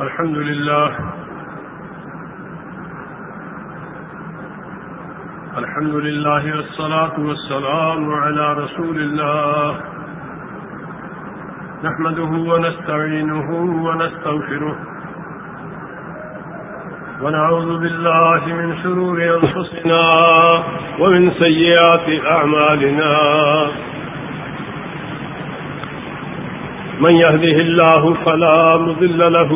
الحمد لله الحمد لله والصلاة والسلام على رسول الله نحمده ونستعينه ونستغفره ونعوذ بالله من شرور أنفسنا ومن سيئات أعمالنا من يهده الله فلا مضل له،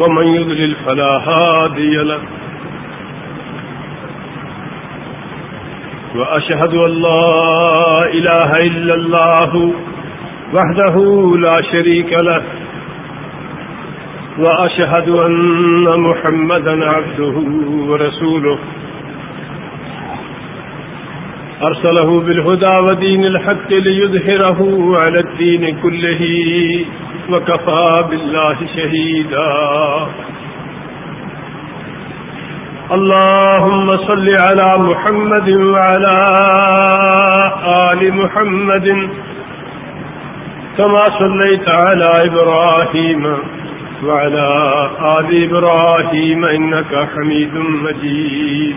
ومن يضلل فلا هادي له. وأشهد أن لا إله إلا الله وحده لا شريك له، وأشهد أن محمدا عبده ورسوله. أرسله بالهدى ودين الحق ليظهره على الدين كله وكفى بالله شهيدا. اللهم صل على محمد وعلى آل محمد كما صليت على إبراهيم وعلى آل إبراهيم إنك حميد مجيد.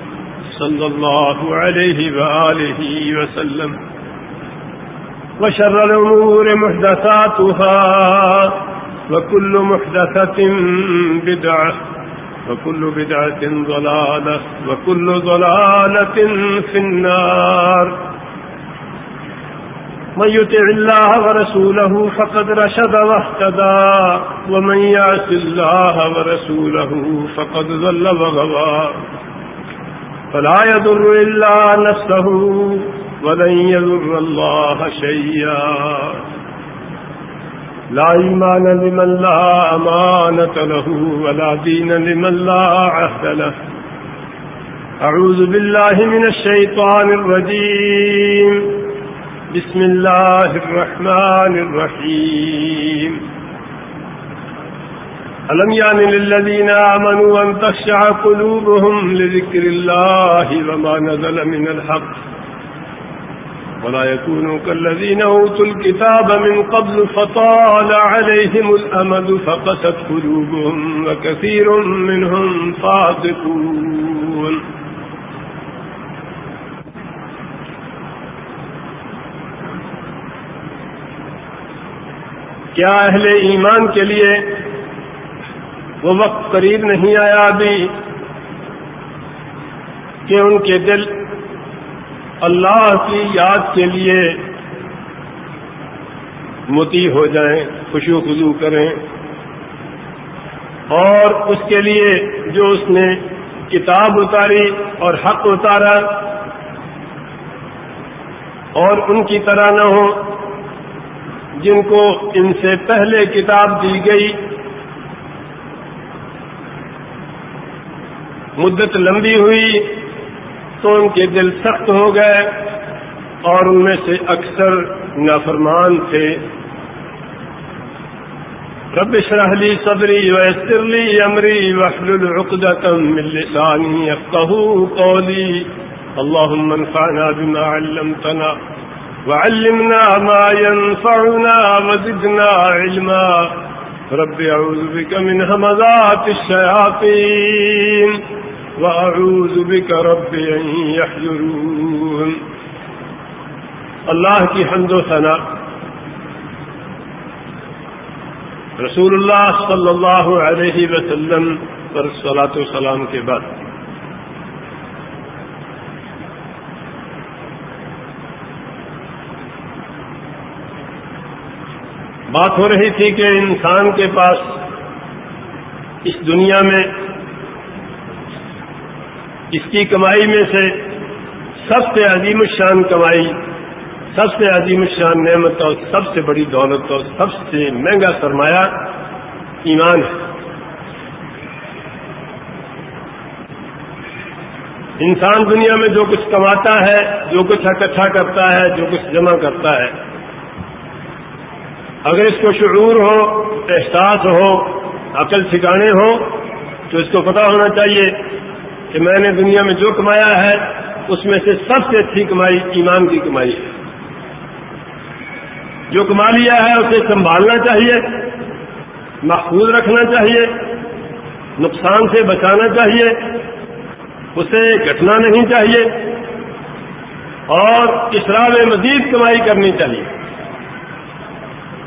صلى الله عليه وآله وسلم. وشر الأمور محدثاتها، وكل محدثة بدعة، وكل بدعة ضلالة، وكل ضلالة في النار. من يتع الله ورسوله فقد رشد واهتدى، ومن يعس الله ورسوله فقد ظل وغضى فلا يضر إلا نفسه ولن يضر الله شيئا. لا إيمان لمن لا أمانة له ولا دين لمن لا عهد له. أعوذ بالله من الشيطان الرجيم. بسم الله الرحمن الرحيم. ألم يعني للذين آمنوا أن تخشع قلوبهم لذكر الله وما نزل من الحق ولا يكونوا كالذين أوتوا الكتاب من قبل فطال عليهم الأمد فقست قلوبهم وكثير منهم فاسقون کیا اہل ایمان کے لیے وہ وقت قریب نہیں آیا ابھی کہ ان کے دل اللہ کی یاد کے لیے متی ہو جائیں خوشو خزو کریں۔ اور اس کے لیے جو اس نے کتاب اتاری اور حق اتارا، اور ان کی طرح نہ ہو، جن کو ان سے پہلے کتاب دی گئی مدت لمبی ہوئی تو ان کے دل سخت ہو گئے اور ان میں سے اکثر نافرمان تھے۔ رب اشرح لي صدري ويسر لي امري واحلل عقدة من لساني يفقهوا قولي۔ اللهم انفعنا بما علمتنا وعلمنا ما ينفعنا وزدنا علما۔ رب اعوذ بك من همزات الشياطين۔ وأعوذ بك رب أن يحذرون اللہ کی حمد و ثنا رسول اللہ صلی اللہ علیہ وسلم پر صلاۃ و سلام کے بعد. بات ہو رہی تھی کہ انسان کے پاس اس دنیا میں اس کی کمائی میں سے سب سے عظیم الشان کمائی، سب سے عظیم الشان نعمت اور سب سے بڑی دولت اور سب سے مہنگا سرمایہ ایمان ہے۔ انسان دنیا میں جو کچھ کماتا ہے، جو کچھ اکٹھا کرتا ہے، جو کچھ جمع کرتا ہے، اگر اس کو شعور ہو، احساس ہو، عقل ٹھکانے ہو، تو اس کو پتا ہونا چاہیے کہ میں نے دنیا میں جو کمایا ہے، اس میں سے سب سے اچھی کمائی ایمان کی کمائی ہے۔ جو کما لیا ہے، اسے سنبھالنا چاہیے، محفوظ رکھنا چاہیے، نقصان سے بچانا چاہیے، اسے گھٹنا نہیں چاہیے، اور اسرا میں مزید کمائی کرنی چاہیے۔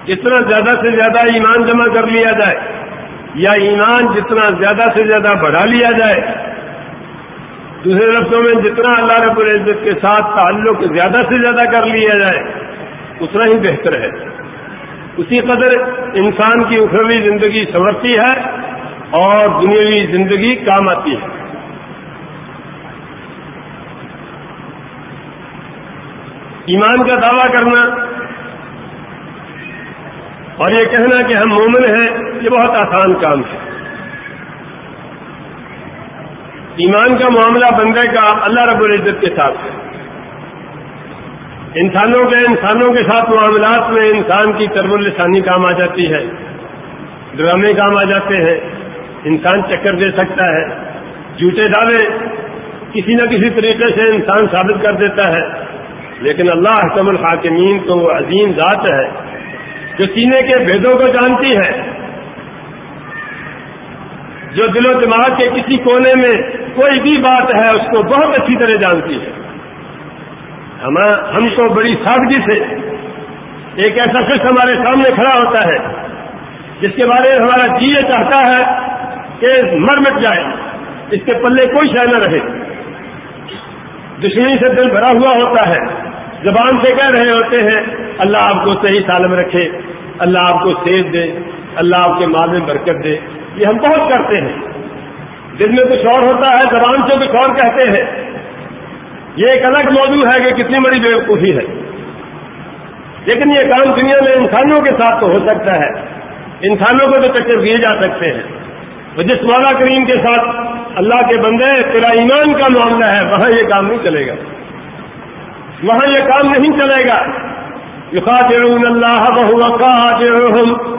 جتنا زیادہ سے زیادہ ایمان جمع کر لیا جائے، یا ایمان جتنا زیادہ سے زیادہ بڑھا لیا جائے دوسرے لفظوں میں جتنا اللہ رب العزت کے ساتھ تعلق زیادہ سے زیادہ کر لیا جائے، اتنا ہی بہتر ہے۔ اسی قدر انسان کی اخروی زندگی سنورتی ہے اور دنیاوی زندگی کام آتی ہے۔ ایمان کا دعویٰ کرنا اور یہ کہنا کہ ہم مومن ہیں، یہ بہت آسان کام ہے۔ ایمان کا معاملہ بندے کا اللہ رب العزت کے ساتھ ہے انسانوں کے انسانوں کے ساتھ معاملات میں انسان کی ترب السانی کام آ جاتی ہے، ڈرامے کام آ جاتے ہیں، انسان چکر دے سکتا ہے، جھوٹے دعوے کسی نہ کسی طریقے سے انسان ثابت کر دیتا ہے۔ لیکن اللہ حکم الحاکمین تو وہ عظیم ذات ہے جو سینے کے بھیدوں کو جانتی ہے۔ جو دل و دماغ کے کسی کونے میں کوئی بھی بات ہے، اس کو بہت اچھی طرح جانتی ہے۔ ہم کو بڑی سادگی سے ایک ایسا شخص ہمارے سامنے کھڑا ہوتا ہے، جس کے بارے میں ہمارا جی یہ چاہتا ہے کہ مر مٹ جائے، اس کے پلے کوئی شہ نہ رہے۔ دشمنی سے دل بھرا ہوا ہوتا ہے۔ زبان سے کہہ رہے ہوتے ہیں، اللہ آپ کو صحیح سالم رکھے، اللہ آپ کو سیز دے۔ اللہ آپ کے مال میں برکت دے۔ یہ ہم بہت کرتے ہیں۔ دل میں کچھ اور ہوتا ہے، زبان سے کچھ اور کہتے ہیں۔ یہ ایک الگ موضوع ہے کہ کتنی بڑی بےوقوفی ہے۔ لیکن یہ کام دنیا میں انسانوں کے ساتھ تو ہو سکتا ہے۔ انسانوں کو تو چکر دیے جا سکتے ہیں۔ وہ جس مولا کریم کے ساتھ اللہ کے بندے تیرا ایمان کا معاملہ ہے، وہاں یہ کام نہیں چلے گا۔ وہاں یہ کام نہیں چلے گا۔ یخادعون اللہ بہو خادعهم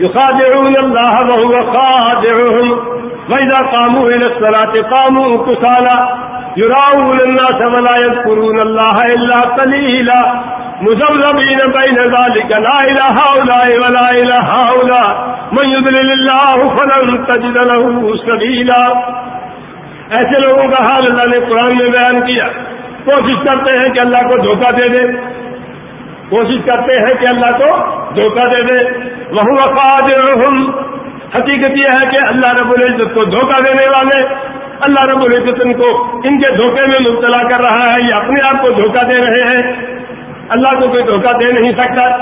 يخادعون الله وهو خادعهم. وإذا قاموا إلى الصلاة قاموا كسالا يراؤون الناس ولا يذكرون الله إلا قليلا. مزمزمين بين ذلك. لا إله هؤلاء ولا إله هؤلاء. من يضلل الله فلن تجد له سبيلا. ایسے لوگوں کا حال اللہ نے قرآن میں بیان کیا۔ کوشش کرتے ہیں کہ اللہ کو دھوکہ دے دے۔ کوشش کرتے ہیں کہ اللہ کو دھوکہ دے دے۔ وہ وقاد حقیقت یہ ہے کہ اللہ رب العزت کو دھوکہ دینے والے، اللہ رب العزت ان کو، ان کے دھوکے میں مبتلا کر رہا ہے، یہ اپنے آپ کو دھوکہ دے رہے ہیں۔ اللہ کو کوئی دھوکہ دے نہیں سکتا۔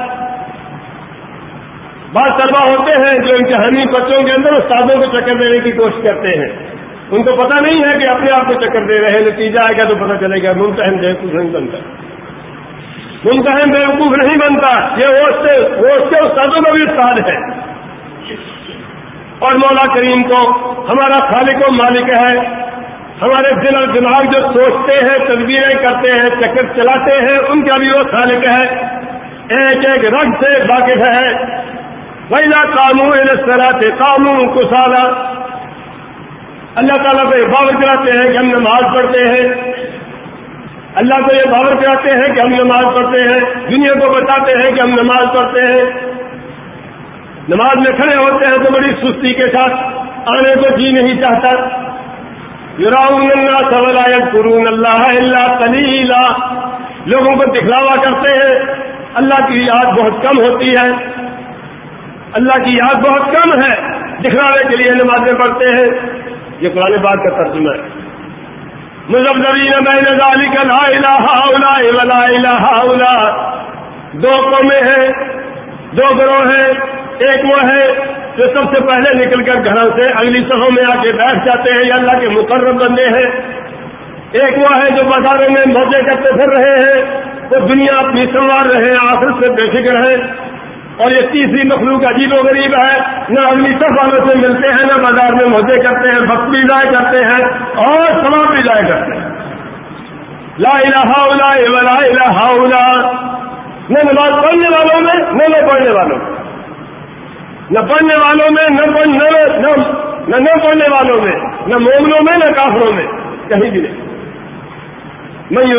بعض طلبا ہوتے ہیں جو امتحانی بچوں کے اندر استادوں کو چکر دینے کی کوشش کرتے ہیں۔ ان کو پتہ نہیں ہے کہ اپنے آپ کو چکر دے رہے ہیں، نتیجہ آئے گا تو پتہ چلے گا ممتحن بے کچھ نہیں بنتا ممتحن بیوقوف نہیں بنتا، یہ وہ اس کے استادوں کا بھی استاد ہے۔ اور مولا کریم کو، ہمارا خالق و مالک ہے۔ ہمارے دل اور دماغ جو سوچتے ہیں تصویریں کرتے ہیں، چکر چلاتے ہیں، ان کا بھی وہ خالق ہے۔ ایک ایک رنگ سے واقف ہے۔ ویلا قانون اس طرح سے قانون کسالا اللہ تعالیٰ کو باور کراتے ہیں کہ ہم نماز پڑھتے ہیں۔ اللہ کو یہ باور کراتے ہیں کہ ہم نماز پڑھتے ہیں، دنیا کو بتاتے ہیں کہ ہم نماز پڑھتے ہیں۔ نماز میں کھڑے ہوتے ہیں تو بڑی سستی کے ساتھ آنے کو جی نہیں چاہتا۔ اللہ قرون اللہ اللہ تلیلا لوگوں کو دکھلاوا کرتے ہیں، اللہ کی یاد بہت کم ہوتی ہے۔ اللہ کی یاد بہت کم ہے۔ دکھلانے کے لیے نمازیں پڑھتے ہیں۔ یہ قرآن بات کا ترجمہ ہے۔ مزبین بین ذالک لا الہ الا ولا الہ الا دو قومیں ہیں، دو گروہ ہیں، ایک وہ ہے جو سب سے پہلے نکل کر گھروں سے اگلی سہوں میں آ کے بیٹھ جاتے ہیں، یا اللہ کے مقرر بندے ہیں۔ ایک وہ ہے جو بازاروں میں موزے کرتے پھر رہے ہیں، وہ دنیا اپنی سنوار رہے ہیں آخر سے بے فکر ہے اور یہ تیسری مخلوق عجیب و غریب ہے، نہ اپنی سب والوں سے ملتے ہیں، نہ بازار میں موزے کرتے ہیں وقت بھی ضائع کرتے ہیں اور سماپ بھی ضائع کرتے ہیں۔ لا الہ الا ولا الہ الا نہ نماز پڑھنے والوں میں، نہ نہ پڑھنے والوں میں۔ نہ پڑھنے والوں میں، نہ نہ نہ پڑھنے والوں میں، نہ مومنوں میں، نہ کافروں میں، کہیں بھی نہیں۔ میں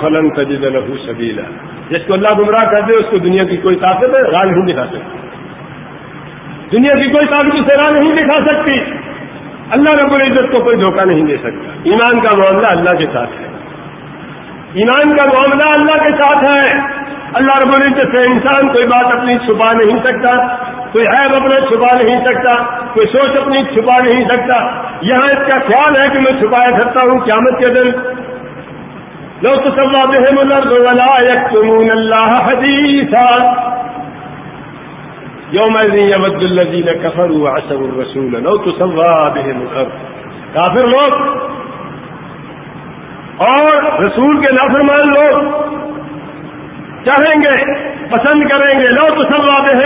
فلن تجد له سبیلا۔ جس کو اللہ گمراہ کر دے، اس کو دنیا کی کوئی طاقت راہ نہیں دکھا سکتی۔ دنیا کی کوئی طاقت اسے راہ نہیں دکھا سکتی۔ اللہ رب العزت کو کوئی دھوکہ نہیں دے سکتا۔ ایمان کا معاملہ اللہ کے ساتھ ہے۔ ایمان کا معاملہ اللہ کے ساتھ ہے۔ اللہ رب العزت سے انسان کوئی بات اپنی چھپا نہیں سکتا۔ کوئی عیب اپنا چھپا نہیں سکتا۔ کوئی سوچ اپنی چھپا نہیں سکتا۔ یہاں اس کا خیال ہے کہ میں چھپایا کرتا ہوں قیامت کے دن۔ لو تصوى بهم الأرض ولا يكتمون الله حديثا. يومئذ يود الذين كفروا وعسوا الرسول لو تصوى بهم الأرض. کافر لوگ اور رسول کے نافرمان لوگ چاہیں گے، پسند کریں گے، لو تو سب واقع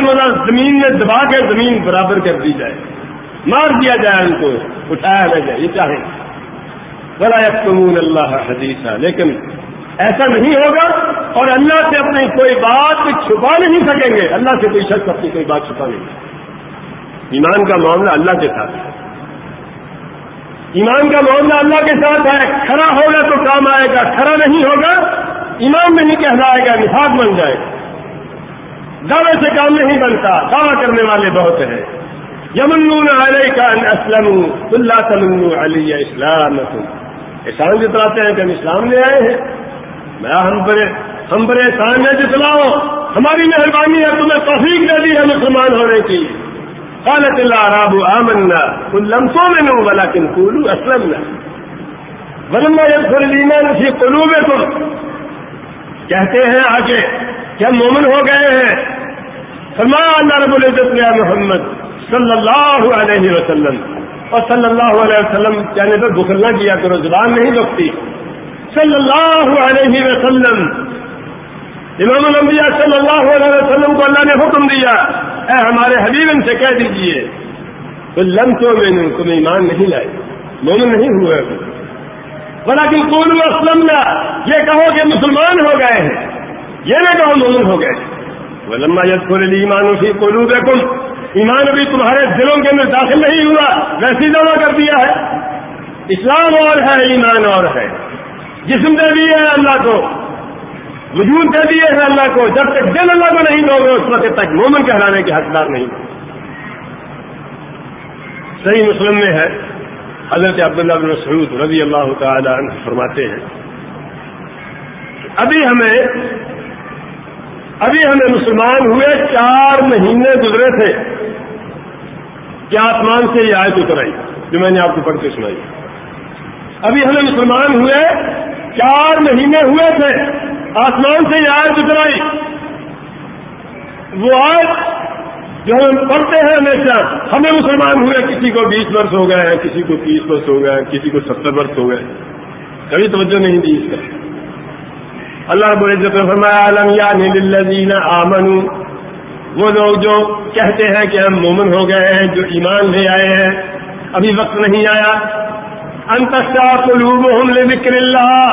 زمین میں دبا کے زمین برابر کر دی جائے۔ مار دیا جائے ان کو، اٹھایا نہ جائے، یہ چاہیں۔ گے بڑا یکمون اللہ حدیث لیکن ایسا نہیں ہوگا اور اللہ سے اپنی کوئی بات چھپا نہیں سکیں گے. اللہ سے کوئی شخص اپنی کوئی بات چھپا نہیں. ایمان کا معاملہ اللہ کے ساتھ ہے. ایمان کا معاملہ اللہ کے ساتھ ہے. کھڑا ہوگا تو کام آئے گا. کھڑا نہیں ہوگا ایمان میں نہیں کہلائے گا. نفاق بن جائے گا. دعوے سے کام نہیں بنتا. دعویٰ کرنے والے بہت ہیں. یمن علیہ کا اسلم اللہ تمن علی اسلام احسان جتلاتے ہیں کہ ہم اسلام لے آئے ہیں۔ میں ہم برے ہم برے احسان میں جتلاؤ۔ ہماری مہربانی ہے، تمہیں توفیق دے دی ہے، مسلمان ہونے کی قالت اللہ راب آمنا کل لمسوں میں نہ بلا کن کولو اسلم نہ ولما یدخل الایمان فی قلوبکم کہتے ہیں آگے کہ ہم مومن ہو گئے ہیں۔ فرمایا اللہ رب العزت نے محمد صلی اللہ علیہ وسلم اور صلی اللہ علیہ وسلم کہنے پر بخل نہ کیا کرو، زبان نہیں رکھتی صلی اللہ علیہ وسلم، امام الانبیاء صلی اللہ علیہ وسلم کو اللہ نے حکم دیا، اے ہمارے حبیب ان سے کہہ دیجیے۔ تو لم تو میں نے تم ایمان نہیں لائے۔ مومن نہیں ہوئے۔ بڑا کہ کون اسلم یہ کہو کہ مسلمان ہو گئے ہیں۔ یہ نہ کہو مومن ہو گئے۔ وہ لمبا جب ایمان اسی کولو ایمان ابھی تمہارے دلوں کے اندر داخل نہیں ہوا ویسی جمع کر دیا ہے۔ اسلام اور ہے، ایمان اور ہے۔ جسم دے دیے ہیں اللہ کو، وجود دے دیے ہیں اللہ کو۔ جب تک دل اللہ کو نہیں دو گے اس وقت تک مومن کہلانے کے حقدار نہیں۔ صحیح مسلم میں ہے، حضرت عبداللہ بن مسعود رضی اللہ تعالی عنہ فرماتے ہیں ابھی ہمیں ابھی ہمیں مسلمان ہوئے چار مہینے گزرے تھے۔ آسمان سے یہ آیت اترائی جو میں نے آپ کو پڑھ کے سنائی؟ ابھی ہمیں مسلمان ہوئے چار مہینے ہوئے تھے۔ آسمان سے یہ آیت اترائی وہ آج جو ہم پڑھتے ہیں ہمیشہ، ہمیں مسلمان ہوئے، کسی کو بیس برس ہو گئے ہیں کسی کو تیس برس ہو گئے، کسی کو ستر برس ہو گئے۔ کبھی توجہ نہیں دی اس کا۔ اللہ رب العزت فرمایا عالم یا نیل آمنو وہ لوگ جو کہتے ہیں کہ ہم مومن ہو گئے ہیں، جو ایمان لے آئے ہیں، ابھی وقت نہیں آیا۔ انتشا قلوب لے ذکر اللہ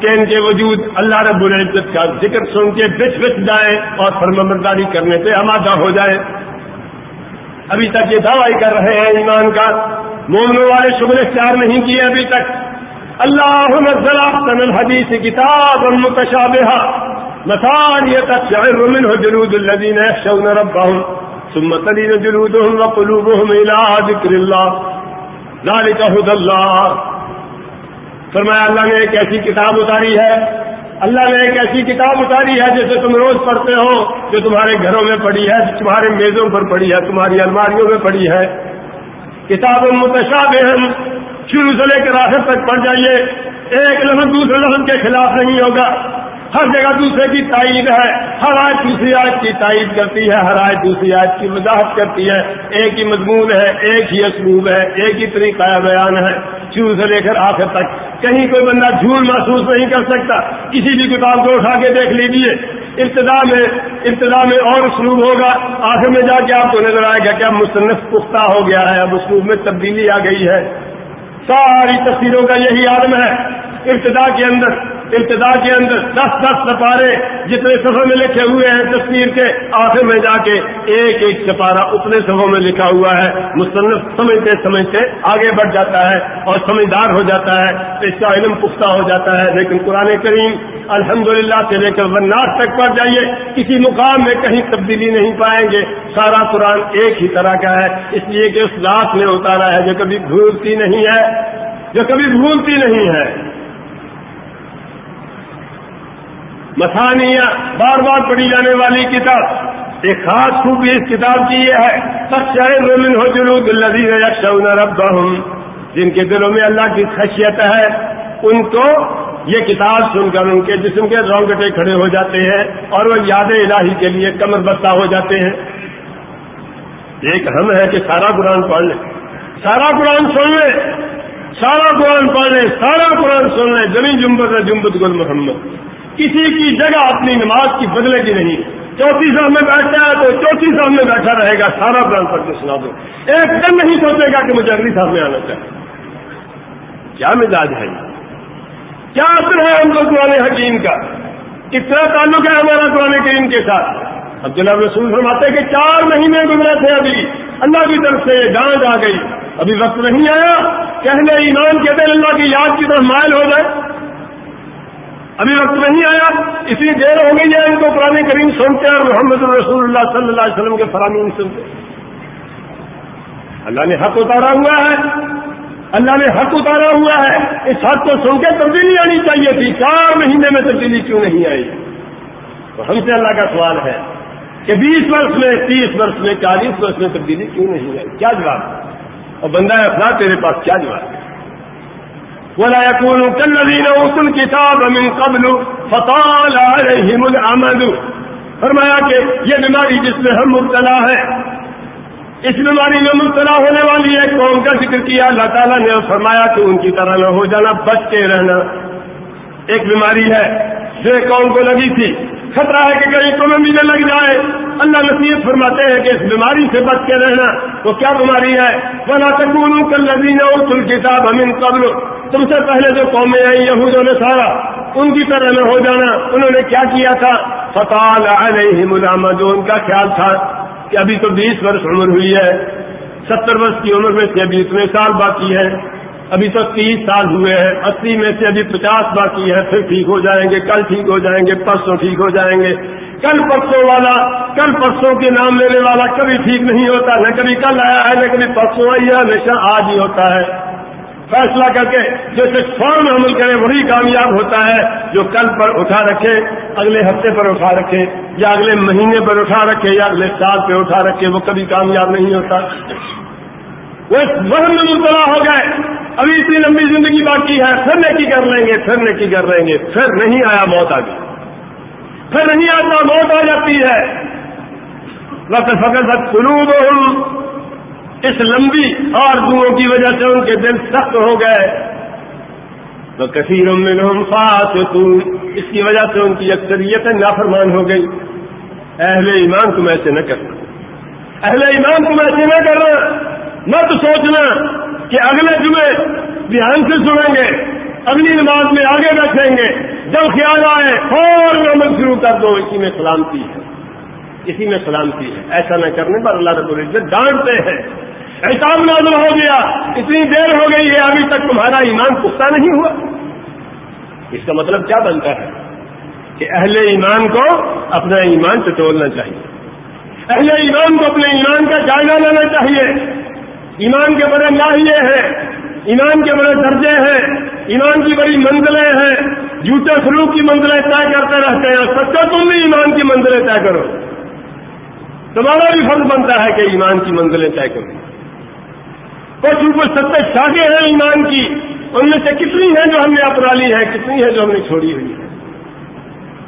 کہ ان کے وجود اللہ رب العزت کا ذکر سن کے بچ بچ جائے اور فرمبرداری کرنے سے آمادہ ہو جائے ابھی تک یہ دعوی کر رہے ہیں ایمان کا۔ مومنوں والے شکر اختیار نہیں کیے ابھی تک۔ اللہ نزل احسن الحدیث کتاب المتشابہ مثانية تقشعر منه جلود الذين يخشون ربهم، ثم تلين جلودهم وقلوبهم إلى ذكر الله. ذلك هدى الله. فرمایا، اللہ نے ایک ایسی کتاب اتاری ہے، اللہ نے ایک ایسی کتاب اتاری ہے جیسے تم روز پڑھتے ہو، جو تمہارے گھروں میں پڑی ہے، تمہارے میزوں پر پڑی ہے، تمہاری الماریوں میں پڑی ہے. کتاب متشابہ شروع سے لے کر آخر تک پڑھ جائیے۔ ایک لفظ دوسرے لفظ کے خلاف نہیں ہوگا۔ ہر جگہ دوسرے کی تائید ہے۔ ہر آج دوسری آج کی تائید کرتی ہے۔ ہر آج دوسری آج کی وضاحت کرتی ہے۔ ایک ہی مضمون ہے، ایک ہی اسلوب ہے، ایک ہی طریقہ بیان ہے۔ شروع سے لے کر آخر تک کہیں کوئی بندہ جھول محسوس نہیں کر سکتا۔ کسی بھی کتاب کو اٹھا کے دیکھ لیجیے ابتدا میں ابتدا میں اور اسلوب ہوگا۔ آخر میں جا کے آپ کو نظر آئے گا کہ اب مصنف پختہ ہو گیا ہے، اب اسلوب میں تبدیلی آ گئی ہے۔ ساری تصویروں کا یہی عالم ہے ابتدا کے اندر۔ ابتدا کے اندر دس دس سپارے جتنے سفر میں لکھے ہوئے ہیں تصویر کے، آخر میں جا کے ایک ایک سپارہ اتنے سفر میں لکھا ہوا ہے۔ مصنف سمجھتے سمجھتے آگے بڑھ جاتا ہے اور سمجھدار ہو جاتا ہے، اس کا علم پختہ ہو جاتا ہے۔ لیکن قرآن کریم الحمدللہ سے لے کر ورناس تک پڑ جائیے، کسی مقام میں کہیں تبدیلی نہیں پائیں گے۔ سارا قرآن ایک ہی طرح کا ہے۔ اس لیے کہ اس لاس میں اتارا ہے جو کبھی بھولتی نہیں ہے، جو کبھی بھولتی نہیں ہے۔ مسانیہ بار بار پڑھی جانے والی کتاب۔ ایک خاص خوبی اس کتاب کی یہ ہے۔ سچ ہو جلود رب جن کے دلوں میں اللہ کی خشیت ہے، ان کو یہ کتاب سن کر ان کے جسم کے رونگٹے کھڑے ہو جاتے ہیں اور وہ یاد الہی کے لیے کمر بستہ ہو جاتے ہیں۔ ایک ہم ہے کہ سارا قرآن پڑھ لیں۔ سارا قرآن سن لیں۔ سارا قرآن پڑھ لیں۔ سارا قرآن سن لیں۔ زمین جمبت ہے جمبت گل محمد۔ کسی کی جگہ اپنی نماز کی بدلے گی نہیں۔ چوتھی صاحب میں بیٹھتا ہے تو چوتھی صاحب میں بیٹھا رہے گا، سارا قرآن پڑھ کے سنا دو ایک دن نہیں سوچے گا کہ مجھے اگلی صاحب میں آنا چاہیے۔ کیا مزاج ہے کیا اثر ہے ہم لوگ قرآن حکیم کا؟ کتنا تعلق ہے ہمارا قرآن کریم کے ساتھ؟ اب جناب رسول فرماتے کہ چار مہینے گزرے تھے ابھی۔ اللہ کی طرف سے ڈانٹ آ گئی۔ ابھی وقت نہیں آیا۔ کہنے ایمان کے دل اللہ کی یاد کی طرف مائل ہو جائے۔ ابھی وقت نہیں آیا اتنی دیر ہو گئی ہے ان کو پرانی کریم سنتے اور محمد رسول اللہ صلی اللہ علیہ وسلم کے فرامین سنتے اللہ نے حق اتارا ہوا ہے۔ اللہ نے حق اتارا ہوا ہے۔ اس حق کو سن کے تبدیلی آنی چاہیے تھی۔ چار مہینے میں تبدیلی کیوں نہیں آئی؟ تو ہم سے اللہ کا سوال ہے کہ بیس برس میں، تیس برس میں، چالیس برس میں تبدیلی کیوں نہیں آئی؟ کیا جواب؟ اور بندہ افراد تیرے پاس کیا جواب ہے؟ ولا يكونوا كالذين اوتوا الكتاب من قبل فطال عليهم العمل فرمایا کہ یہ بیماری جس میں ہم مبتلا ہے اس بیماری میں مبتلا ہونے والی ہے قوم کا ذکر کیا، اللہ تعالیٰ نے فرمایا کہ ان کی طرح نہ ہو جانا بچ کے رہنا۔ ایک بیماری ہے، جو قوم کو لگی تھی خطرہ ہے کہ کہیں تمہیں بھی نہ لگ جائے۔ اللہ نصیحت فرماتے ہیں کہ اس بیماری سے بچ کے رہنا وہ کیا بیماری ہے؟ بنا تکون کل نبی تل کتاب امین قبل۔ تم سے پہلے جو قومیں آئی یہود نے سارا ان کی طرح نہ ہو جانا۔ انہوں نے کیا کیا تھا؟ فتح علیہ ملامہ جو ان کا خیال تھا کہ ابھی تو بیس برس عمر ہوئی ہے۔ ستر برس کی عمر میں سے ابھی اتنے سال باقی ہے ابھی تو تیس سال ہوئے ہیں، اسی میں سے ابھی پچاس باقی ہے پھر ٹھیک ہو جائیں گے، کل ٹھیک ہو جائیں گے، پرسوں ٹھیک ہو جائیں گے۔ کل پرسوں والا، کل پرسوں کے نام لینے والا کبھی ٹھیک نہیں ہوتا، نہ کبھی کل آیا ہے، نہ کبھی پرسوں آئی ہے، ہمیشہ آج ہی ہوتا ہے۔ فیصلہ کر کے جیسے فوراً عمل کرے وہی کامیاب ہوتا ہے جو کل پر اٹھا رکھے، اگلے ہفتے پر اٹھا رکھے، یا اگلے مہینے پر اٹھا رکھے، یا اگلے سال پہ اٹھا رکھے، وہ کبھی کامیاب نہیں ہوتا۔ وہ وہم میں مبتلا ہو گئے۔ ابھی اتنی لمبی زندگی باقی ہے، پھر نیکی کر لیں گے، پھر نیکی کر لیں گے، پھر نہیں آیا موت آ گئی پھر نہیں آتا موت آ جاتی ہے۔ وقت فقط قلوب اس لمبی اور دونوں کی وجہ سے ان کے دل سخت ہو گئے۔ تو کثیر میں فاسق اس کی وجہ سے ان کی اکثریت نافرمان ہو گئی اہل ایمان تم ایسے نہ کرنا۔ اہل ایمان تم ایسے نہ کرنا۔ مت سوچنا۔ کہ اگلے جمعے دھیان سے سنیں گے، اگلی نماز میں آگے بیٹھیں گے، جب خیال آئے اور عمل شروع کر دو، اسی میں سلامتی ہے۔ اسی میں سلامتی ہے۔ ایسا نہ کرنے پر اللہ رب العزت ڈانٹتے ہیں۔ احساب نازل ہو گیا، اتنی دیر ہو گئی ہے، ابھی تک تمہارا ایمان پختہ نہیں ہوا۔ اس کا مطلب کیا بنتا ہے؟ کہ اہل ایمان کو اپنا ایمان چٹولنا چاہیے۔ اہل ایمان کو اپنے ایمان کا جائزہ لینا چاہیے۔ ایمان کے بڑے لاہیے ہیں، ایمان کے بڑے درجے ہیں، ایمان کی بڑی منزلیں ہیں۔ جوتے سلوک کی منزلیں طے کرتے رہتے ہیں سچا تم بھی ایمان کی منزلیں طے کرو۔ تمہارا بھی فرض بنتا ہے کہ ایمان کی منزلیں طے کرو۔ کچھ اوپر ستے شاگے ہیں ایمان کی، ان میں سے کتنی ہیں جو ہم نے اپنا لی ہے، کتنی ہے جو ہم نے چھوڑی ہوئی ہے؟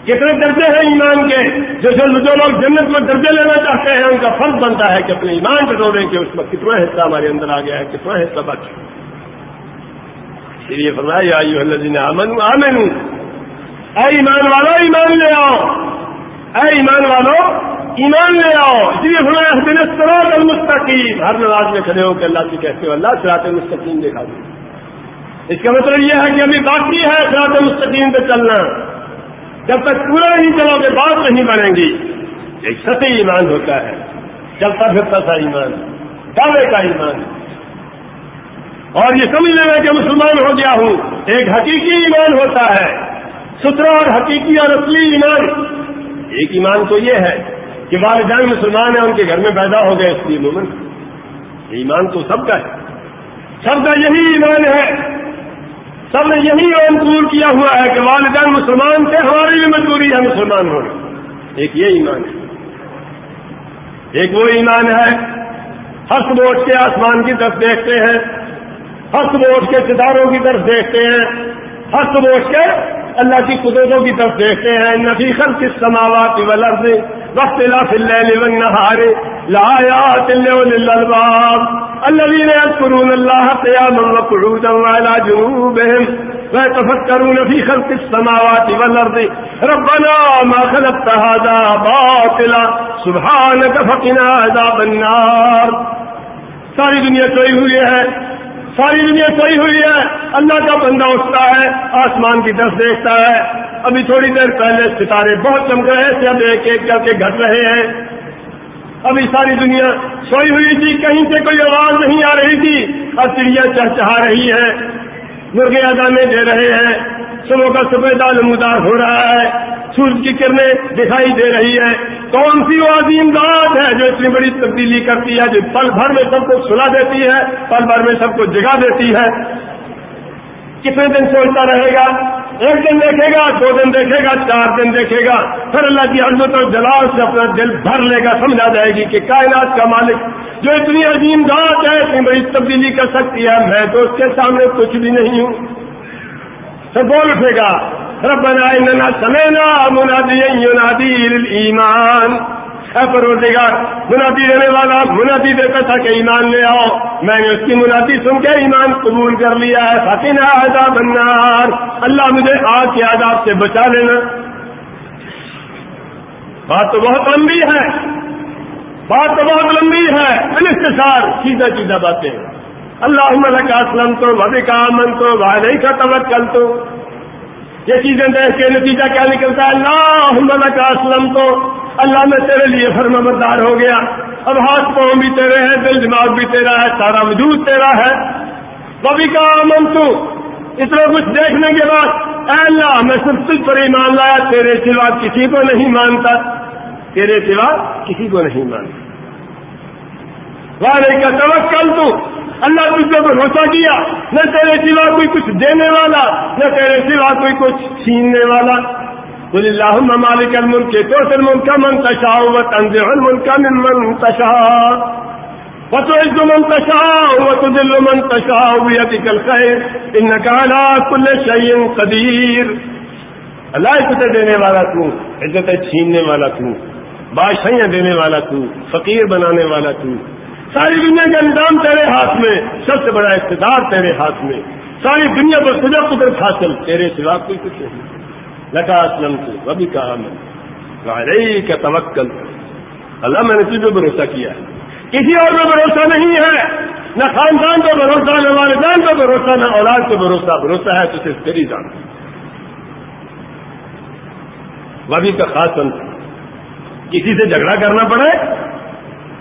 کتنے درجے ہیں ایمان کے جیسے جو لوگ جنت میں درجے لینا چاہتے ہیں، ان کا فرض بنتا ہے کہ اپنے ایمان کے دورے کے اس میں کتنا حصہ ہمارے اندر آ گیا ہے، کتنا حصہ بچ یہ فرمایا آئی اللہ جی نے آمن آمن اے ایمان والا ایمان لے آؤ۔ اے ایمان والو، ایمان لے آؤ۔ اسی لیے ہمارا دن سروت المستقیم۔ ہر نواز میں کھڑے ہو کے اللہ سے کہتے ہو، اللہ سراط المستقیم دکھا دوں اس کا مطلب یہ ہے کہ ابھی باقی ہے سراط المستقیم پہ چلنا۔ جب تک پورا نہیں چلو گے، بات نہیں بنے گی۔ ایک سطح ایمان ہوتا ہے۔ چلتا پھرتا تھا ایمان۔ دعوے کا ایمان۔ اور یہ سمجھ لینا کہ مسلمان ہو گیا ہوں۔ ایک حقیقی ایمان ہوتا ہے۔ سترا اور حقیقی اور اصلی ایمان۔ ایک ایمان تو یہ ہے کہ والدین مسلمان ہیں، ان کے گھر میں پیدا ہو گئے اس لیے مومن۔ ایمان تو سب کا ہے۔ سب کا یہی ایمان ہے۔ سب نے یہی قبول کیا ہوا ہے کہ والدین مسلمان تھے، ہماری بھی مجبوری ہے مسلمان ہونا ایک یہ ایمان ہے۔ ایک وہ ایمان ہے ہس ووٹ کے آسمان کی طرف دیکھتے ہیں ہس ووٹ کے ستاروں کی طرف دیکھتے ہیں ہس بوٹ کے اللہ کی قدرتوں کی طرف دیکھتے ہیں نفی خلق السماوات والارض واختلاف الليل والنهار لآيات للألباب الذين يذكرون الله قياما وقعودا وعلى جنوبهم ويتفكرون في خلق السماوات والأرض ربنا ما خلقت هذا باطلا سبحانك فقنا عذاب النار ساری دنیا سوئی ہوئی ہے۔ ساری دنیا صحیح ہوئی ہے۔ اللہ کا بندہ اٹھتا ہے، آسمان کی طرف دیکھتا ہے۔ ابھی تھوڑی دیر پہلے ستارے بہت چمک رہے تھے، اب ایک ایک کر کے گھٹ رہے ہیں۔ ابھی ساری دنیا سوئی ہوئی تھی، کہیں سے کوئی آواز نہیں آ رہی تھی۔ اب چڑیا چہچہا رہی ہے۔ مرغے ادانے دے رہے ہیں۔ صبح کا سفید نمودار ہو رہا ہے۔ سورج کی کرنیں دکھائی دے رہی ہے۔ کون سی وہ عظیم بات ہے جو اتنی بڑی تبدیلی کرتی ہے، جو پل بھر میں سب کو سلا دیتی ہے، پل بھر میں سب کو جگا دیتی ہے؟ کتنے دن سوچتا رہے گا؟ ایک دن دیکھے گا، دو دن دیکھے گا، چار دن دیکھے گا، پھر اللہ کی عزمت اور جلال سے اپنا دل بھر لے گا، سمجھا جائے گی کہ کائنات کا مالک جو اتنی عظیم ذات ہے، اتنی بڑی تبدیلی کر سکتی ہے۔ میں تو اس کے سامنے کچھ بھی نہیں ہوں۔ تو بول اٹھے گا ربنا اننا سمینا منادی ينادي للایمان اے پروردگار، منادی دینے والا، منادی دیتا تھا کہ ایمان لے آؤ۔ میں نے اس کی منادی سن کے ایمان قبول کر لیا ہے۔ فقنا عذاب النار۔ اللہ مجھے آگ کے عذاب سے بچا لینا۔ بات تو بہت لمبی ہے۔ بات تو بہت لمبی ہے۔ انتظار سیدھا سیدھا باتیں۔ اللہ کا اسلم تو بھبی کا امن تو بھائی کا توکل تو یہ چیزیں دیکھ کے نتیجہ کیا نکلتا ہے؟ اللہ کا اسلم تو اللہ میں تیرے لیے فرما بردار ہو گیا۔ اب ہاتھ پاؤں بھی تیرے ہیں، دل دماغ بھی تیرا ہے، سارا وجود تیرا ہے۔ ببی کا امن تو اتنا کچھ دیکھنے کے بعد اے اللہ، میں صرف تجھ پر ایمان لایا، تیرے سوا کسی کو نہیں مانتا۔ تیرے سوا کسی کو نہیں مانتا۔ والے کا توکل تو اللہ تجھ کو بھروسہ کیا، نہ تیرے سوا کوئی کچھ دینے والا، نہ تیرے سوا کوئی کچھ چھیننے والا۔ بول اللہ مالک الملک تو سر ملک کا منتشا و تنظ الملک کا من منتشا و تو عز منتشا و تو دل منتشا کل خیر ان کل شعین قدیر اللہ عزت دینے والا تو، عزت چھیننے والا تو، بادشاہیاں دینے والا تو، فقیر بنانے والا تو۔ ساری دنیا کا نظام تیرے ہاتھ میں، سب سے بڑا اقتدار تیرے ہاتھ میں۔ ساری دنیا پر سجا قدرت حاصل، تیرے سوا کوئی کچھ نہیں۔ لگا اسلم سے وہ بھی کہا میں کا توکل۔ اللہ میں نے تجھے بھروسہ کیا ہے۔ کسی اور میں بھروسہ نہیں ہے۔ نہ خاندان کا بھروسہ، نہ والدین کا بھروسہ، نہ اولاد کا بھروسہ۔ بھروسہ ہے تو صرف تیری جان۔ وبی کا خاص کسی سے جھگڑا کرنا پڑے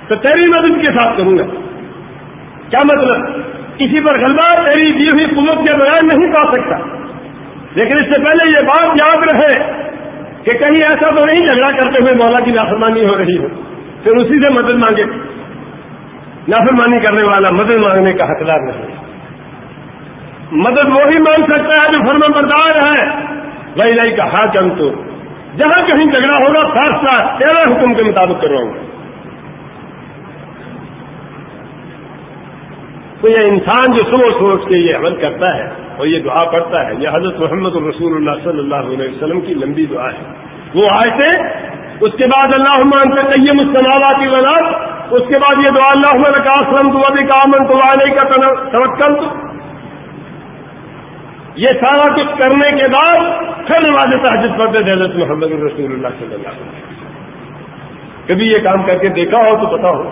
تو تیری مدد کے ساتھ کروں گا۔ کیا مطلب؟ کسی پر غلبہ تیری دی ہوئی قوت کے بغیر نہیں پا سکتا۔ لیکن اس سے پہلے یہ بات یاد رہے کہ کہیں ایسا تو نہیں جھگڑا کرتے ہوئے مولا کی نافرمانی ہو رہی ہو۔ پھر اسی سے مدد مانگے۔ نافرمانی کرنے والا مدد مانگنے کا حقدار نہیں مدد وہی مانگ سکتا ہے جو فرما بردار ہے۔ وہی لائی کا حاکم تو جہاں کہیں جھگڑا ہوگا ساتھ ساتھ تیرہ حکم کے مطابق کرواؤں گا تو یہ انسان جو سوچ سوچ کے یہ عمل کرتا ہے اور یہ دعا پڑھتا ہے، یہ حضرت محمد الرسول اللہ صلی اللہ علیہ وسلم کی لمبی دعا ہے۔ وہ آئے تھے اس کے بعد اللہ عمان سے قیم السلامہ کی وضاحت اس کے بعد یہ دعا اللہ کا اسلم تو ابھی کا امن کا توکل تو یہ سارا کچھ کرنے کے بعد پھر نماز تحجد پڑھتے تھے حضرت محمد الرسول اللہ صلی اللہ علیہ وسلم۔ کبھی یہ کام کر کے دیکھا ہو تو پتا ہو۔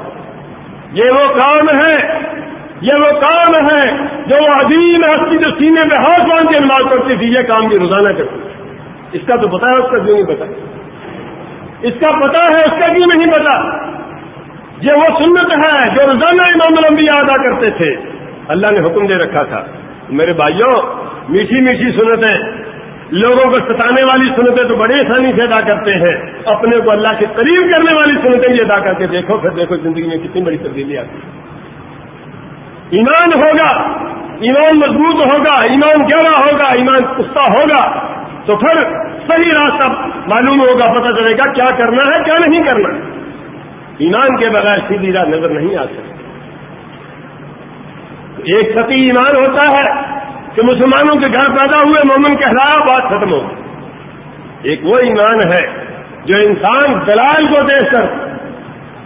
یہ وہ کام ہے یہ وہ کام ہے جو عظیم ہستی جو سینے میں ہاتھ باندھ کے نماز کرتی تھی، یہ کام بھی روزانہ کرتی تھی۔ اس کا تو پتا ہے، اس کا کیوں نہیں پتا؟ اس کا پتا ہے، اس کا کیوں نہیں پتا؟ یہ وہ سنت ہے جو روزانہ امام الانبیاء ادا کرتے تھے۔ اللہ نے حکم دے رکھا تھا۔ میرے بھائیوں، میٹھی میٹھی سنتیں۔ لوگوں کو ستانے والی سنتیں تو بڑی آسانی سے ادا کرتے ہیں۔ اپنے کو اللہ کے قریب کرنے والی سنتیں بھی ادا کر کے دیکھو پھر، دیکھو زندگی میں کتنی بڑی تبدیلی آتی ہے۔ ایمان ہوگا، ایمان مضبوط ہوگا، ایمان گہرا ہوگا، ایمان پختہ ہوگا، تو پھر صحیح راستہ معلوم ہوگا، پتہ چلے گا کیا کرنا ہے، کیا نہیں کرنا ہے۔ ایمان کے بغیر سیدھی راہ نظر نہیں آ سکتی۔ ایک ستی ایمان ہوتا ہے کہ مسلمانوں کے گھر پیدا ہوئے مومن کہلایا بات ختم ہو ایک وہ ایمان ہے جو انسان دلال کو دیکھ کر،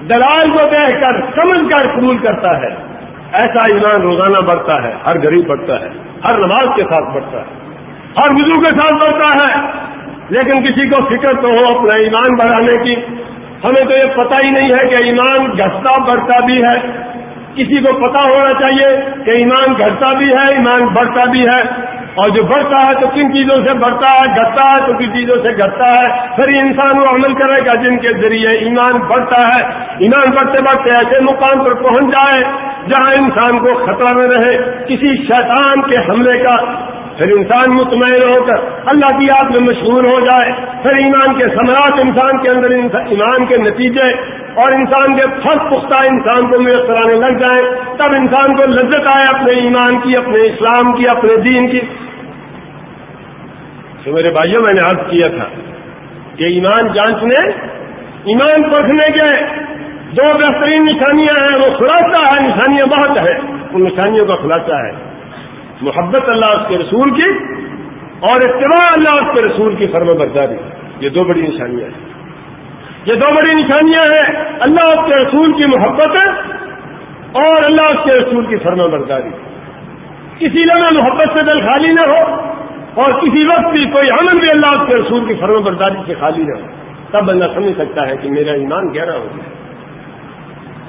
دلال کو دیکھ کر، سمجھ کر قبول کرتا ہے۔ ایسا ایمان روزانہ بڑھتا ہے، ہر غریب بڑھتا ہے، ہر نماز کے ساتھ بڑھتا ہے، ہر وضو کے ساتھ بڑھتا ہے۔ لیکن کسی کو فکر تو ہو اپنا ایمان بڑھانے کی۔ ہمیں تو یہ پتہ ہی نہیں ہے کہ ایمان گھستا بڑھتا بھی ہے۔ کسی کو پتا ہونا چاہیے کہ ایمان گھٹتا بھی ہے، ایمان بڑھتا بھی ہے۔ اور جو بڑھتا ہے تو کن چیزوں سے بڑھتا ہے؟ گھٹتا ہے تو کن چیزوں سے گھٹتا ہے؟ پھر انسان وہ عمل کرے گا جن کے ذریعے ایمان بڑھتا ہے۔ ایمان بڑھتے بڑھتے ایسے مقام پر پہنچ جائے جہاں انسان کو خطرہ نہ رہے، کسی شیطان کے حملے کا پھر انسان مطمئن ہو کر اللہ کی یاد میں مشہور ہو جائے، پھر ایمان کے سمراٹ انسان کے اندر ایمان کے نتیجے اور انسان کے فرق پختہ انسان کو میسر آنے لگ جائیں۔ تب انسان کو لذت آئے اپنے ایمان کی، اپنے اسلام کی، اپنے دین کی۔ تو میرے بھائیوں میں نے عرض کیا تھا کہ ایمان جانچنے، ایمان پرکھنے کے دو بہترین نشانیاں ہیں۔ وہ خلاصہ ہے، نشانیاں بہت ہے ان نشانیوں کا خلاصہ ہے محبت اللہ اس کے رسول کی اور اتباع اللہ اس کے رسول کی فرم برداری. یہ دو بڑی نشانیاں ہیں. یہ دو بڑی نشانیاں ہیں. اللہ اس کے رسول کی محبت اور اللہ اس کے رسول کی فرم برداری. کسی لمحے محبت سے دل خالی نہ ہو اور کسی وقت بھی کوئی عمل بھی اللہ اس کے رسول کی فرم برداری سے خالی نہ ہو. تب بندہ سمجھ سکتا ہے کہ میرا ایمان گہرا ہو گیا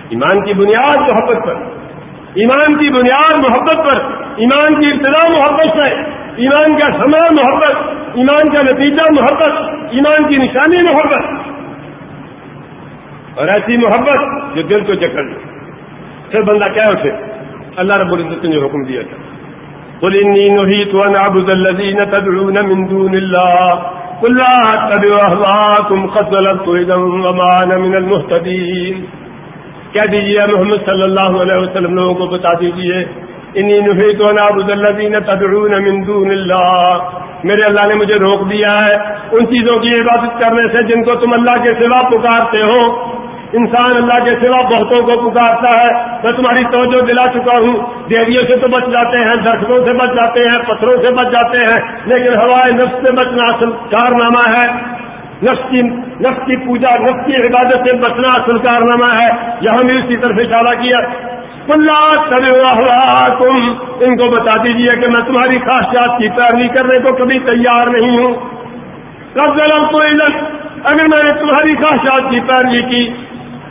ایمان کی بنیاد محبت پر. ایمان کی بنیاد محبت پر، ایمان کی ابتدا محبت سے، ایمان کا سما محبت، ایمان کا نتیجہ محبت، ایمان کی نشانی محبت۔ اور ایسی محبت جو دل کو جکڑ لے۔ پھر بندہ کیا اٹھے؟ اللہ رب العزت نے حکم دیا تھا۔ قل انی نهيت ان اعبد الذين تدعون من دون الله قل لا اتبع اهواءكم قد ضللت اذا وما انا من المهتدين کہہ دیجیے محمد صلی اللہ علیہ وسلم، لوگوں کو بتا دیجیے انی نفیت نابود الذین تدعون من دون اللہ۔ میرے اللہ نے مجھے روک دیا ہے ان چیزوں کی عبادت کرنے سے جن کو تم اللہ کے سوا پکارتے ہو۔ انسان اللہ کے سوا بہتوں کو پکارتا ہے۔ میں تمہاری توجہ دلا چکا ہوں۔ دیویوں سے تو بچ جاتے ہیں درختوں سے بچ جاتے ہیں، پتھروں سے بچ جاتے ہیں، لیکن ہوائے نفس سے بچنا کارنامہ ہے۔ نفس کی نفس کی پوجا، نفس کی عبادت سے بچنا اصل کارنامہ ہے۔ یہاں بھی اسی طرف اشارہ کیا۔ اللہ تم ان کو بتا دیجیے کہ میں تمہاری خواہشات کی پیروی کرنے کو کبھی تیار نہیں ہوں۔ کب تو اگر میں نے تمہاری خواہشات کی پیروی کی،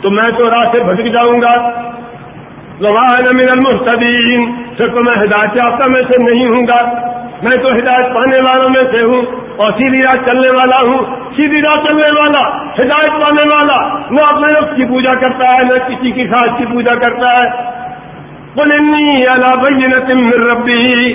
تو میں تو راہ سے بھٹک جاؤں گا۔ من المستدین پھر تو میں ہدایت یافتہ میں سے نہیں ہوں گا۔ میں تو ہدایت پانے والوں میں سے ہوں اور سیدھی راہ چلنے والا ہوں۔ سیدھی راہ چلنے والا، ہدایت پانے والا۔ نہ اپنے رب کی پوجا کرتا ہے، نہ کسی کی خاص کی پوجا کرتا ہے۔ بولنی اللہ بین ربی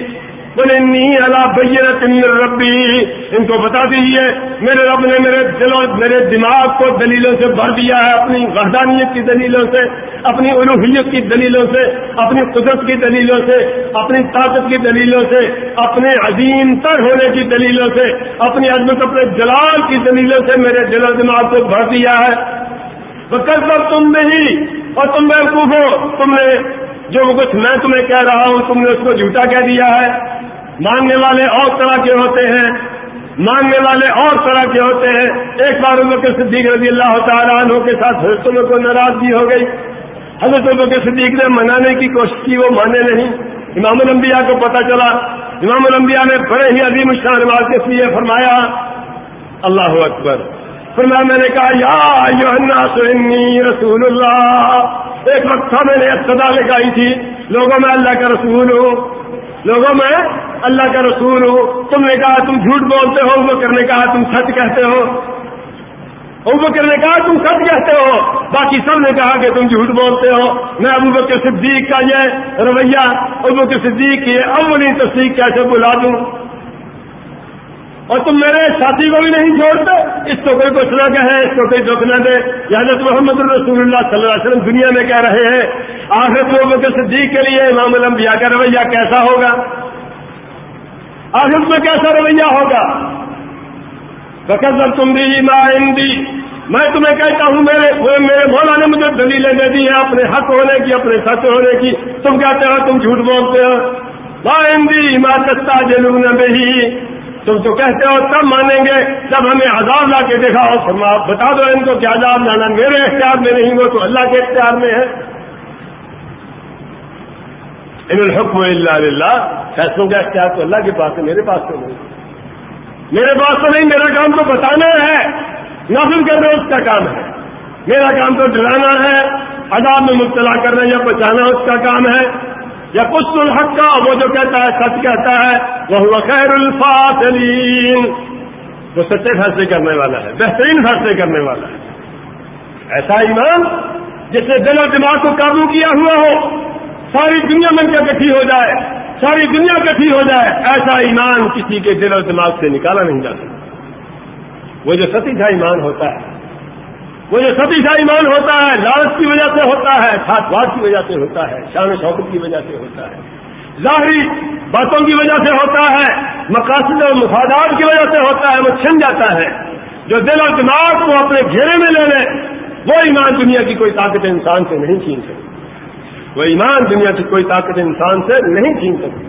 بولنی اللہ بین ربی، ان کو بتا دیجیے میرے رب نے میرے دلوں، میرے دماغ کو دلیلوں سے بھر دیا ہے، اپنی وحدانیت کی دلیلوں سے، اپنی الوحیت کی دلیلوں سے، اپنی قدرت کی دلیلوں سے، اپنی طاقت کی دلیلوں سے، اپنے عظیم تر ہونے کی دلیلوں سے، اپنی عظمت اپنے جلال کی دلیلوں سے میرے دل و دماغ کو بھر دیا ہے۔ تو کل پر تم نہیں اور تم محبوب ہو، تم نے جو کچھ میں تمہیں کہہ رہا ہوں، تم نے اس کو جھوٹا کہہ دیا ہے۔ ماننے والے اور طرح کے ہوتے ہیں ماننے والے اور طرح کے ہوتے ہیں۔ ایک بار ان کے صدیق رضی اللہ تعالیٰ عنہ کے ساتھ حضرتوں میں کوئی ناراضگی ہو گئی۔ حضرت کے صدیق نے منانے کی کوشش کی، وہ مانے نہیں۔ امام الانبیاء کو پتا چلا۔ امام الانبیاء نے بڑے ہی عظیم شان کے لیے فرمایا، اللہ اکبر۔ پھر میں نے کہا، یا سنی رسول اللہ۔ ایک وقت تھا، میں نے صدا لگائی تھی۔ لوگوں میں اللہ کا رسول ہوں۔ لوگوں میں اللہ کا رسول ہوں تم نے کہا تم جھوٹ بولتے ہو، وہ کرنے کہا تم سچ کہتے ہو۔ ابو بکر نے کہا تم سچ کہتے ہو۔ باقی سب نے کہا کہ تم جھوٹ بولتے ہو۔ میں ابو بکر صدیق کا یہ رویہ، ابو بکر صدیق کی اولی تصدیق کیسے بلا دوں؟ اور تم میرے ساتھی کو بھی نہیں چھوڑتے۔ اس کو کوئی کچھ نہ کہے، اس کو کوئی دکھ نہ دے۔ حضرت محمد الرسول اللہ صلی اللہ علیہ وسلم دنیا میں کہہ رہے ہیں۔ آخر تو بکر صدیق کے لیے امام الانبیاء کا رویہ کیسا ہوگا؟ آخر میں کیسا رویہ ہوگا؟ تم بھی دی میں تمہیں کہتا ہوں، میرے میرے مولا نے مجھے دلیلیں دے دی ہیں، اپنے حق ہونے کی، اپنے سچ ہونے کی۔ تم کہتے ہو، تم جھوٹ بولتے ہو۔ مائندی ماتتا جلون بہی تم تو کہتے ہو تب مانیں گے جب ہمیں عذاب لا کے دکھاؤ فرما بتا دو ان کو کیا عذاب لانا میرے اختیار میں نہیں ہو تو اللہ کے اختیار میں ہے۔ ان الحکم اللہ فیصلوں کا اختیار تو اللہ کے پاس ہے، میرے پاس تو نہیں۔ میرے پاس تو نہیں، میرا کام تو بتانا ہے۔ نفل کرنا اس کا کام ہے۔ میرا کام تو ڈرانا ہے۔ عذاب میں مبتلا کرنا یا بچانا اس کا کام ہے۔ یا کچھ الحق کا، وہ جو کہتا ہے، سچ کہتا ہے وہ خیر الفاصلین۔ وہ سچے فیصلے کرنے والا ہے، بہترین فیصلے کرنے والا ہے۔ ایسا ایمان جس نے دل و دماغ کو قابو کیا ہوا ہو، ساری دنیا میں کیا کٹھی ہو جائے، ساری دنیا کٹھی ہو جائے، ایسا ایمان کسی کے دل اور دماغ سے نکالا نہیں جا سکتا وہ جو ستی تھا، ایمان ہوتا ہے۔ وہ جو ستی تھا ایمان ہوتا ہے لالچ کی وجہ سے ہوتا ہے واد کی وجہ سے ہوتا ہے، شان شوقت کی وجہ سے ہوتا ہے۔ ظاہری باتوں کی وجہ سے ہوتا ہے، مقاصد اور مفادات کی وجہ سے ہوتا ہے، وہ چھن جاتا ہے۔ جو دل اور دماغ کو اپنے گھیرے میں لے لے، وہ ایمان دنیا کی کوئی طاقت انسان سے نہیں چھین سکتی۔ وہ ایمان دنیا کی کوئی طاقت انسان سے نہیں چھین سکتی۔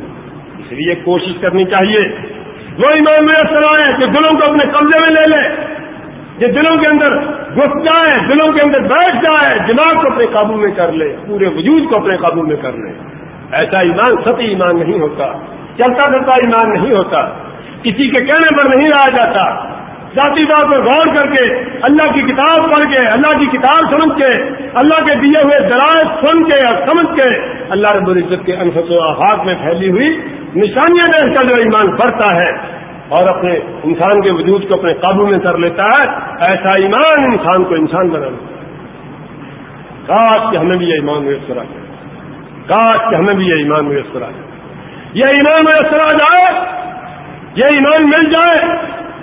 اس لیے کوشش کرنی چاہیے۔ وہ ایمان میں آئے کہ دلوں کو اپنے قبضے میں لے لے یہ دلوں کے اندر گھس جائے، دلوں کے اندر بیٹھ جائے، دماغ کو اپنے قابو میں کر لے، پورے وجود کو اپنے قابو میں کر لے۔ ایسا ایمان ستی ایمان نہیں ہوتا۔ چلتا چلتا ایمان نہیں ہوتا۔ کسی کے کہنے پر نہیں رہا جاتا۔ ذاتی طور پر غور کر کے، اللہ کی کتاب پڑھ کے، اللہ کی کتاب سمجھ کے، اللہ کے دیے ہوئے درائز سن کے اور سمجھ کے اللہ رب العزت کے انفس و آفاق میں پھیلی ہوئی نشانیاں دیکھ کر جو ایمان بڑھتا ہے۔ اور اپنے انسان کے وجود کو اپنے قابو میں کر لیتا ہے، ایسا ایمان انسان کو انسان بنا لیتا کاش کہ ہمیں بھی یہ ایمان میسر آ جائے۔ کاش کہ ہمیں بھی یہ ایمان میسر آ جائے۔ یہ ایمان میسر آ جائے، یہ ایمان مل جائے،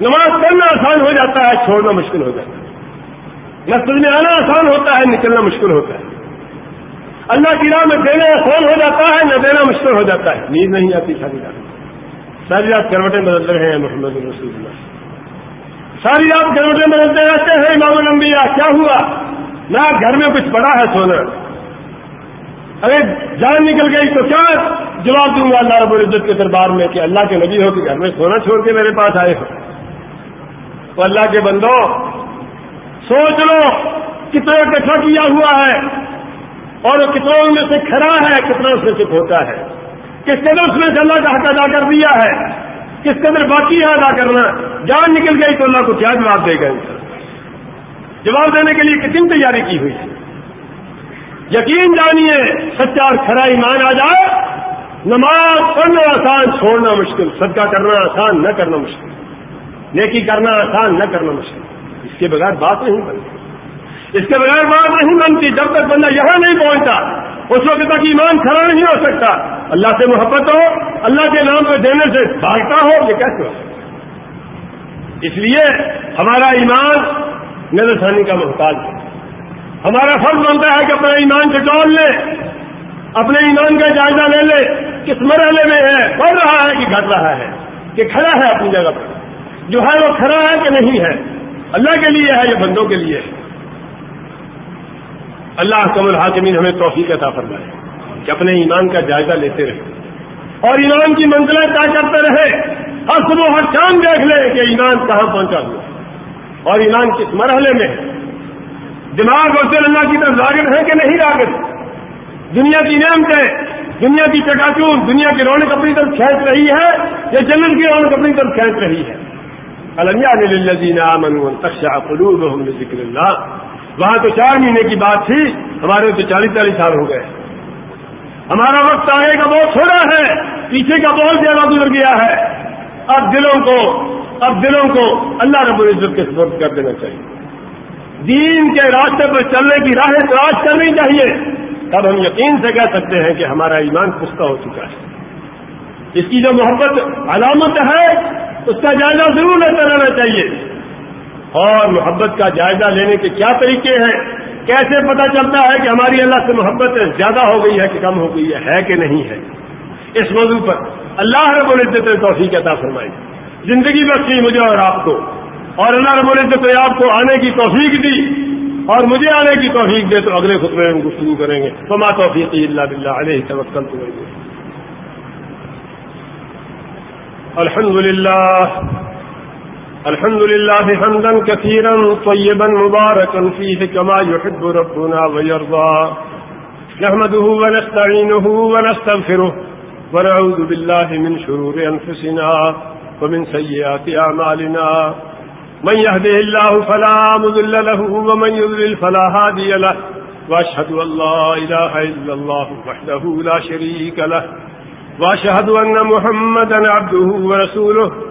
نماز پڑھنا آسان ہو جاتا ہے، چھوڑنا مشکل ہو جاتا ہے۔ مسجد میں آنا آسان ہوتا ہے، نکلنا مشکل ہوتا ہے۔ اللہ کی راہ میں دینا آسان ہو جاتا ہے، نہ دینا مشکل ہو جاتا ہے۔ نیند نہیں آتی ساری رات ساری رات کروٹیں بدل رہے ہیں محمد رسول اللہ۔ ساری رات کروٹیں بدلتے رہتے ہیں امام الانبیاء، کیا ہوا؟ نہ گھر میں کچھ بڑا ہے سونا۔ ارے جان نکل گئی تو کیا جواب دوں گا اللہ رب العزت کے دربار میں کہ اللہ کے نبی ہو کہ گھر میں سونا چھوڑ کے میرے پاس آئے ہو۔ تو اللہ کے بندوں سوچ لو کتنا کٹھا کیا ہوا ہے اور کتنا ان میں سے کھڑا ہے، کتنا اس میں سے کھوتا ہے۔ کس قدر اس میں سے اللہ کا حق ادا کر دیا ہے؟ کس قدر باقی ہے ادا کرنا؟ جان نکل گئی تو اللہ کو کیا جواب دے گا جواب دینے کے لیے کتنی تیاری کی ہوئی؟ یقین جانیے، سچا اور کھڑا ایمان آ جائے۔ نماز پڑھنا آسان، چھوڑنا مشکل۔ صدقہ کرنا آسان، نہ کرنا مشکل۔ نیکی کرنا آسان، نہ کرنا مشکل۔ اس کے بغیر بات نہیں بنتی۔ اس کے بغیر بات نہیں بنتی۔ جب تک بندہ یہاں نہیں پہنچتا اس وقت تک ایمان کھڑا نہیں ہو سکتا۔ اللہ سے محبت ہو، اللہ کے نام پہ دینے سے بھاگتا ہو، یہ کیسے ہو اس لیے ہمارا ایمان نظر ثانی کا محتاج ہے۔ ہمارا فرض بنتا ہے کہ اپنا ایمان سے ٹول لے، اپنے ایمان کا جائزہ لے لے۔ کس مرحلے میں ہے؟ بڑھ رہا ہے کہ گھٹ رہا ہے، کہ کھڑا ہے اپنی جگہ پر۔ جو ہے وہ کھڑا ہے کہ نہیں ہے۔ اللہ کے لیے ہے یا بندوں کے لیے ہے۔ اللہ کمل حاکمین ہمیں توفیق عطا فرمائے کہ اپنے ایمان کا جائزہ لیتے رہے اور ایمان کی منزلیں طے کرتے رہے ہر صبح ہر شام دیکھ لیں کہ ایمان کہاں پہنچا ہوا اور ایمان کس مرحلے میں دماغ اور دل اللہ کی طرف لاگت ہے کہ نہیں لاگت دنیا کی نعمتیں، دنیا کی چکاچون دنیا کی رونق اپنی طرف کھینچ رہی ہے یا جنت کی رونق اپنی طرف کھینچ رہی ہے؟ الزین امن تخشا قلوبهم ذکر اللہ؟ وہاں تو چار مہینے کی بات تھی، ہمارے تو چالیس چالیس سال ہو گئے۔ ہمارا وقت آگے کا بہت تھوڑا ہے۔ پیچھے کا بہت زیادہ گزر گیا ہے۔ اب دلوں کو، اب دلوں کو اللہ رب العزت کے سبب کر دینا چاہیے۔ دین کے راستے پر چلنے کی راہ تلاش کرنی چاہیے۔ تب ہم یقین سے کہہ سکتے ہیں کہ ہمارا ایمان پختہ ہو چکا ہے۔ اس کی جو محبت، علامت ہے، اس کا جائزہ ضرور لیتا رہنا چاہیے۔ اور محبت کا جائزہ لینے کے کیا طریقے ہیں؟ کیسے پتا چلتا ہے کہ ہماری اللہ سے محبت زیادہ ہو گئی ہے کہ کم ہو گئی ہے؟ ہے کہ نہیں ہے؟ اس موضوع پر اللہ رب العزت توفیق عطا فرمائی۔ زندگی بخشی مجھے اور آپ کو۔ اور اللہ رب العزت آپ کو آنے کی توفیق دی۔ اور مجھے آنے کی توفیق دے تو اگلے خطبے میں گفتگو کریں گے۔ فما توفیق اللہ بلّہ علیہ توکل تو الحمد لله الحمد لله حمدا كثيرا طيبا مباركا فيه كما يحب ربنا ويرضى. نحمده ونستعينه ونستغفره ونعوذ بالله من شرور أنفسنا ومن سيئات أعمالنا. من يهده الله فلا مذل له ومن يذلل فلا هادي له. وأشهد أن لا إله إلا الله وحده لا شريك له. وأشهد أن محمدا عبده ورسوله.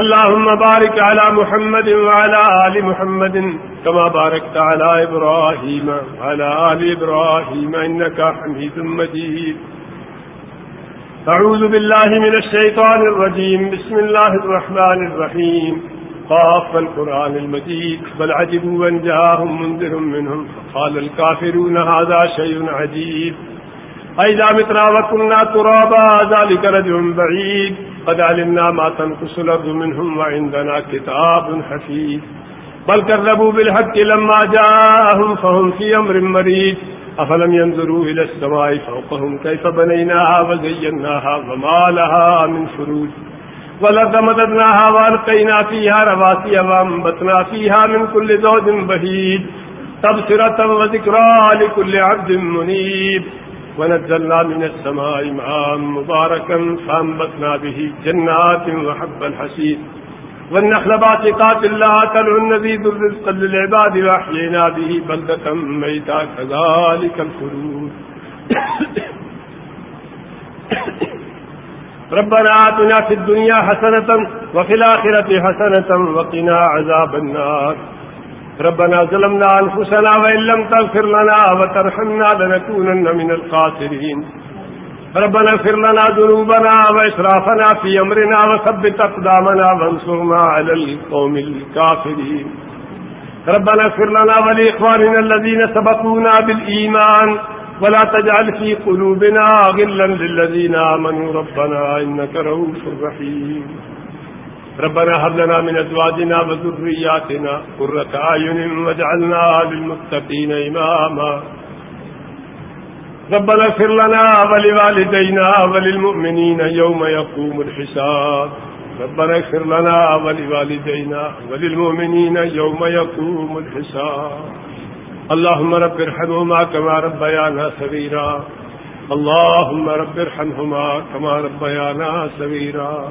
اللهم بارك على محمد وعلى آل محمد كما باركت على إبراهيم وعلى آل إبراهيم إنك حميد مجيد. أعوذ بالله من الشيطان الرجيم. بسم الله الرحمن الرحيم. قاف القرآن المجيد. بل عجبوا أن جاءهم منذر منهم فقال الكافرون هذا شيء عجيب. أئذا متنا وكنا ترابا ذلك رجل بعيد. قد علمنا ما تنقص الأرض منهم وعندنا كتاب حفيظ بل كذبوا بالحق لما جاءهم فهم في أمر مريد أفلم ينظروا إلى السماء فوقهم كيف بنيناها وزيناها وما لها من فروج والأرض مددناها وألقينا فيها رواسي وأنبتنا فيها من كل زوج بهيد تبصرة وذكرى لكل عبد منيب ونزلنا من السماء ماء مباركا فأنبتنا به جنات وحب الحسيد والنخل باسقات لا تلع نزيد الرزق للعباد وأحيينا به بلدة ميتا كذلك الخلود. ربنا آتنا في الدنيا حسنة وفي الآخرة حسنة وقنا عذاب النار. ربنا ظلمنا أنفسنا وإن لم تغفر لنا وترحمنا لنكونن من القاتلين ربنا اغفر لنا ذنوبنا وإسرافنا في أمرنا وثبت أقدامنا وانصرنا على القوم الكافرين. ربنا اغفر لنا ولإخواننا الذين سبقونا بالإيمان ولا تجعل في قلوبنا غلا للذين آمنوا. ربنا إنك رؤوف رحيم. ربنا هب لنا من أزواجنا وذرياتنا قرة أعين واجعلنا للمتقين إماما. ربنا اغفر لنا ولوالدينا وللمؤمنين يوم يقوم الحساب. ربنا اغفر لنا ولوالدينا وللمؤمنين يوم يقوم الحساب. اللهم رب ارحمهما كما ربيانا صغيرا. اللهم رب ارحمهما كما ربيانا صغيرا.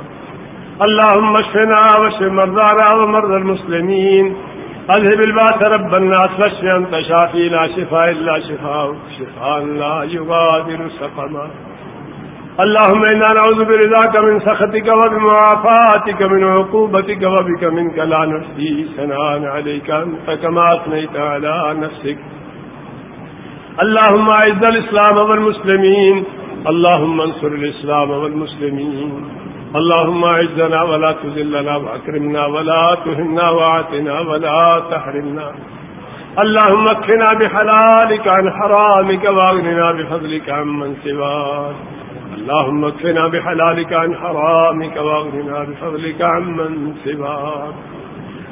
اللهم اشفنا واشف مرضانا ومرضى المسلمين. اذهب الباس رب الناس واشف انت شافي لا شفاء الا شفاء. شفاء لا يغادر سقما. اللهم انا نعوذ برضاك من سخطك وبمعافاتك من عقوبتك وبك منك لا نحصي ثناء عليك. انت كما اثنيت على نفسك. اللهم اعز الاسلام والمسلمين. اللهم انصر الاسلام والمسلمين. اللهم اعزنا ولا تذلنا واكرمنا ولا تهنا واعتنا ولا تحرمنا. اللهم اكفنا بحلالك عن حرامك واغننا بفضلك عن من سواك. اللهم اكفنا بحلالك عن حرامك واغننا بفضلك عن من سواك.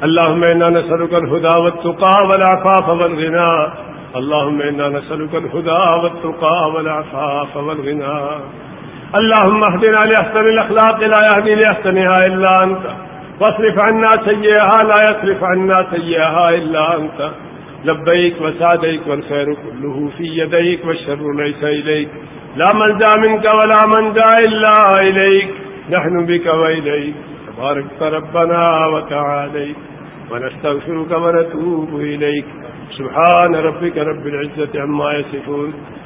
اللهم انا نسألك الهدى والتقى والعفاف والغنى. اللهم إنا نسألك الهدى والتقى والعفاف والغنى. اللهم اهدنا لأحسن الأخلاق لا يهدي لأحسنها إلا أنت. واصرف عنا سيئها لا يصرف عنا سيئها إلا أنت. لبيك وسعديك والخير كله في يديك والشر ليس إليك. لا ملجا منك ولا منجا إلا إليك. نحن بك وإليك. تبارك ربنا وتعاليك ونستغفرك ونتوب إليك. سبحان ربك رب العزة عما يصفون.